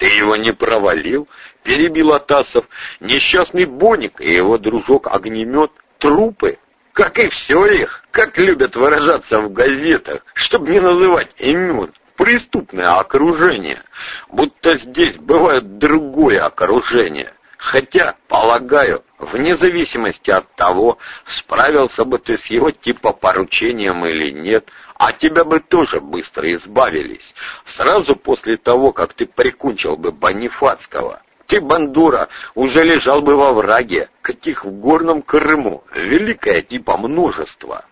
Ты его не провалил? Перебил Атасов. Несчастный Боник и его дружок-огнемет — трупы. Как и все их, как любят выражаться в газетах, чтобы не называть имен. Преступное окружение. Будто здесь бывает другое окружение. Хотя, полагаю, вне зависимости от того, справился бы ты с его типа поручением или нет, а тебя бы тоже быстро избавились, сразу после того, как ты прикончил бы Бонифацкого. Ты, Бандура, уже лежал бы во враге, каких в горном Крыму, великое типа множество.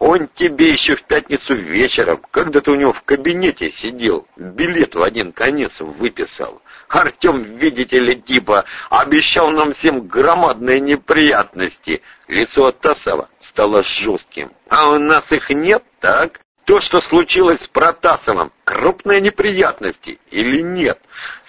Он тебе еще в пятницу вечером, когда ты у него в кабинете сидел, билет в один конец выписал. Артем, видите ли, типа, обещал нам всем громадные неприятности. Лицо Тасова стало жестким. А у нас их нет, так? То, что случилось с Протасовым, крупные неприятности или нет?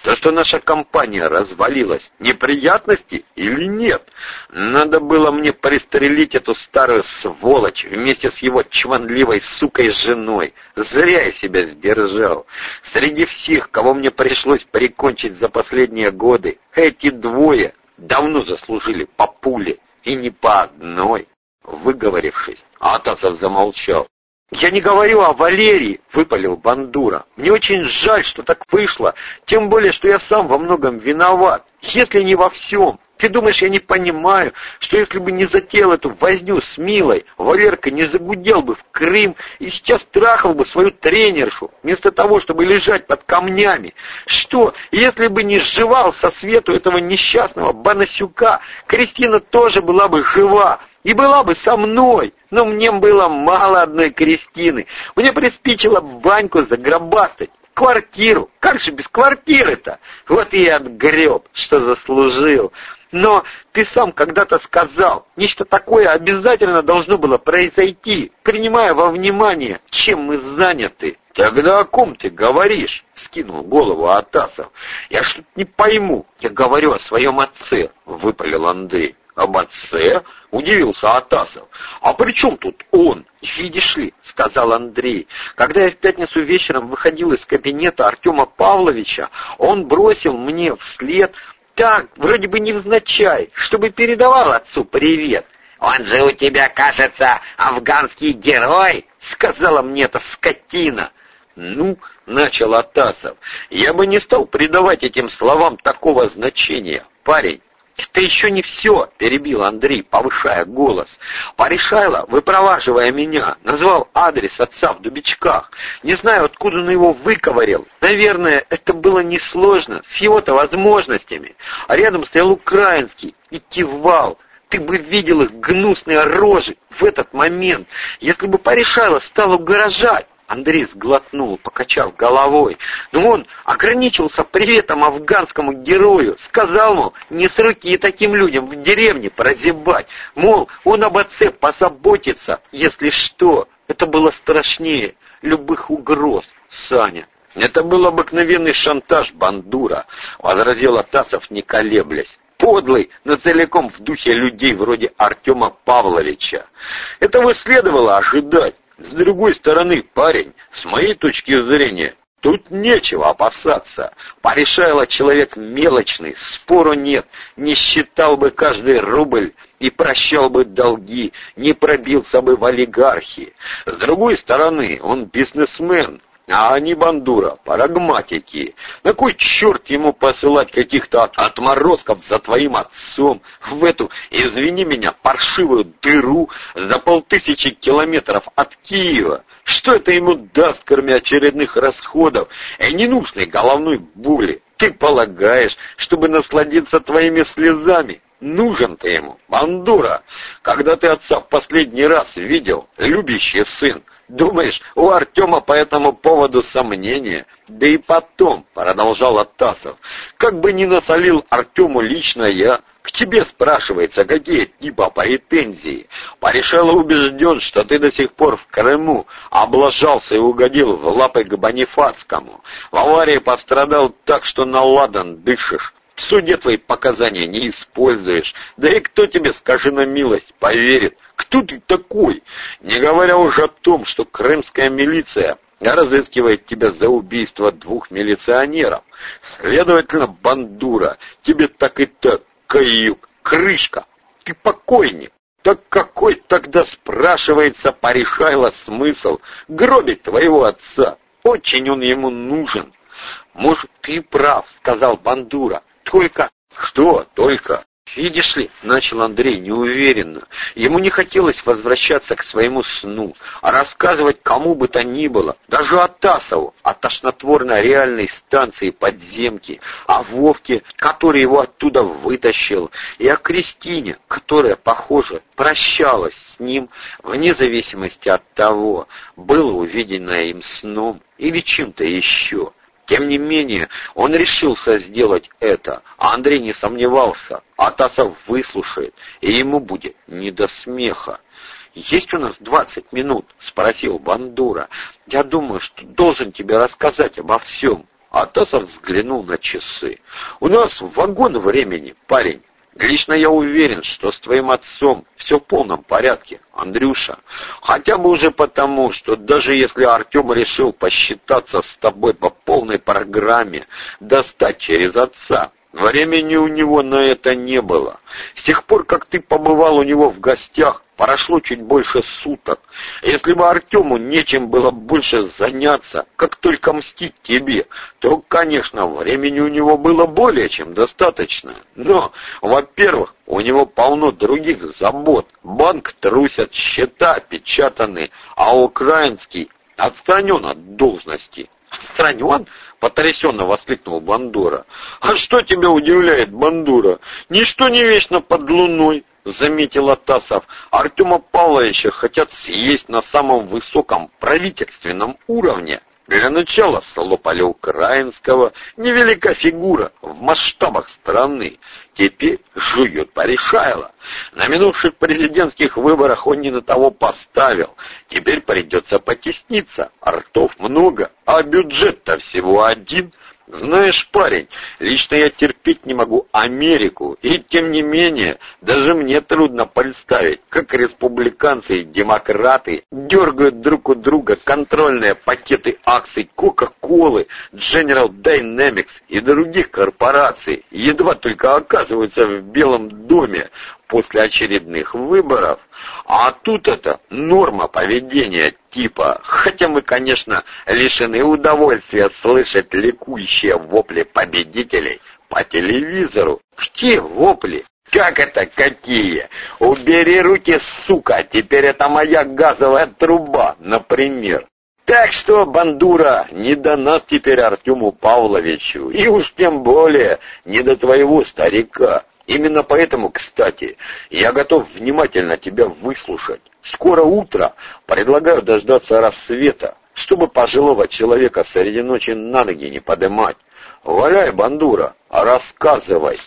То, что наша компания развалилась, неприятности или нет? Надо было мне пристрелить эту старую сволочь вместе с его чванливой сукой женой. Зря я себя сдержал. Среди всех, кого мне пришлось прикончить за последние годы, эти двое давно заслужили по пуле, и не по одной. Выговорившись, Атасов замолчал. «Я не говорю о Валерии», — выпалил Бандура. «Мне очень жаль, что так вышло, тем более, что я сам во многом виноват, если не во всем. Ты думаешь, я не понимаю, что если бы не затеял эту возню с Милой, Валерка не загудел бы в Крым и сейчас трахал бы свою тренершу, вместо того, чтобы лежать под камнями? Что, если бы не сживал со свету этого несчастного Банасюка, Кристина тоже была бы жива?» И была бы со мной, но мне было мало одной Кристины. Мне приспичило баньку загробастать, квартиру. Как же без квартиры-то? Вот и отгреб, что заслужил. Но ты сам когда-то сказал, нечто такое обязательно должно было произойти, принимая во внимание, чем мы заняты. «Тогда о ком ты говоришь?» — скинул голову Атасов. «Я что-то не пойму. Я говорю о своем отце», — выпалил Андрей. «Об отце?» — удивился Атасов. «А при чем тут он?» «Видишь ли», — сказал Андрей, «когда я в пятницу вечером выходил из кабинета Артема Павловича, он бросил мне вслед так, вроде бы невзначай, чтобы передавал отцу привет. «Он же у тебя, кажется, афганский герой», — сказала мне эта скотина. «Ну», — начал Атасов, — «я бы не стал придавать этим словам такого значения, парень. «Это еще не все», — перебил Андрей, повышая голос. «Порешайло, выпроваживая меня, назвал адрес отца в Дубичках. Не знаю, откуда он его выковырял. Наверное, это было несложно, с его-то возможностями. А рядом стоял украинский и кивал. Ты бы видел их гнусные рожи в этот момент, если бы Порешайло стал угрожать. Андрей сглотнул, покачав головой. Но он ограничился приветом афганскому герою. Сказал, мол, не с руки таким людям в деревне прозябать. Мол, он об отце позаботится, если что. Это было страшнее любых угроз, Саня. Это был обыкновенный шантаж Бандура, возразил Атасов, не колеблясь подлый, но целиком в духе людей вроде Артема Павловича. Этого следовало ожидать. С другой стороны, парень, с моей точки зрения, тут нечего опасаться. Порешайло человек мелочный, спору нет, не считал бы каждый рубль и прощал бы долги, не пробился бы в олигархи. С другой стороны, он бизнесмен, а они бандура, прагматики. На кой черт ему посылать каких-то отморозков за твоим отцом в эту, извини меня, паршивую дыру за полтысячи километров от Киева? Что это ему даст, кроме очередных расходов и ненужной головной боли? Ты полагаешь, чтобы насладиться твоими слезами? Нужен ты ему, бандура. Когда ты отца в последний раз видел, любящий сын, Думаешь, у Артема по этому поводу сомнения? Да и потом, — продолжал Оттасов, — как бы ни насолил Артему лично я, к тебе спрашивается, какие типа претензии. Порешало убежден, что ты до сих пор в Крыму облажался и угодил в лапы к Бонифацкому. В аварии пострадал так, что на ладан дышишь. В суде твои показания не используешь. Да и кто тебе, скажи на милость, поверит? Кто ты такой? Не говоря уже о том, что крымская милиция разыскивает тебя за убийство двух милиционеров. Следовательно, бандура, тебе так и так, каюк, крышка, ты покойник. Так какой тогда, спрашивается, порешайло смысл гробить твоего отца? Очень он ему нужен. Может, ты прав, сказал Бандура. Только... Что только? «Видишь ли», — начал Андрей неуверенно, ему не хотелось возвращаться к своему сну, а рассказывать кому бы то ни было, даже о Тасову, о тошнотворно-реальной станции подземки, о Вовке, который его оттуда вытащил, и о Кристине, которая, похоже, прощалась с ним вне зависимости от того, было увиденное им сном или чем-то еще. Тем не менее, он решился сделать это, а Андрей не сомневался. Атасов выслушает, и ему будет не до смеха. «Есть у нас двадцать минут?» — спросил Бандура. «Я думаю, что должен тебе рассказать обо всем». Атасов взглянул на часы. «У нас вагон времени, парень. Лично я уверен, что с твоим отцом все в полном порядке, Андрюша. Хотя бы уже потому, что даже если Артем решил посчитаться с тобой по полной программе, достать через отца, времени у него на это не было. С тех пор, как ты побывал у него в гостях, Прошло чуть больше суток. Если бы Артему нечем было больше заняться, как только мстить тебе, то, конечно, времени у него было более чем достаточно. Но, во-первых, у него полно других забот. Банк трусят, счета печатаны, а украинский отстранен от должности. «Отстранен?» — потрясенно воскликнул Бандура. «А что тебя удивляет, Бандура? Ничто не вечно под луной заметил Атасов, Артема Павловича хотят съесть на самом высоком правительственном уровне. Для начала слопали украинского, невелика фигура в масштабах страны. Теперь жует порешайло. На минувших президентских выборах он не на того поставил. Теперь придется потесниться. Артов много, а бюджет-то всего один — знаешь, парень, лично я терпеть не могу Америку, и тем не менее, даже мне трудно представить, как республиканцы и демократы дергают друг у друга контрольные пакеты акций Coca-Cola, General Dynamics и других корпораций, едва только оказываются в Белом доме, после очередных выборов, а тут это норма поведения типа, хотя мы, конечно, лишены удовольствия слышать ликующие вопли победителей по телевизору. Какие вопли? Как это какие? Убери руки, сука, теперь это моя газовая труба, например. Так что, Бандура, не до нас теперь Артему Павловичу, и уж тем более не до твоего старика. Именно поэтому, кстати, я готов внимательно тебя выслушать. Скоро утро, предлагаю дождаться рассвета, чтобы пожилого человека среди ночи на ноги не подымать. Валяй, бандура, рассказывай.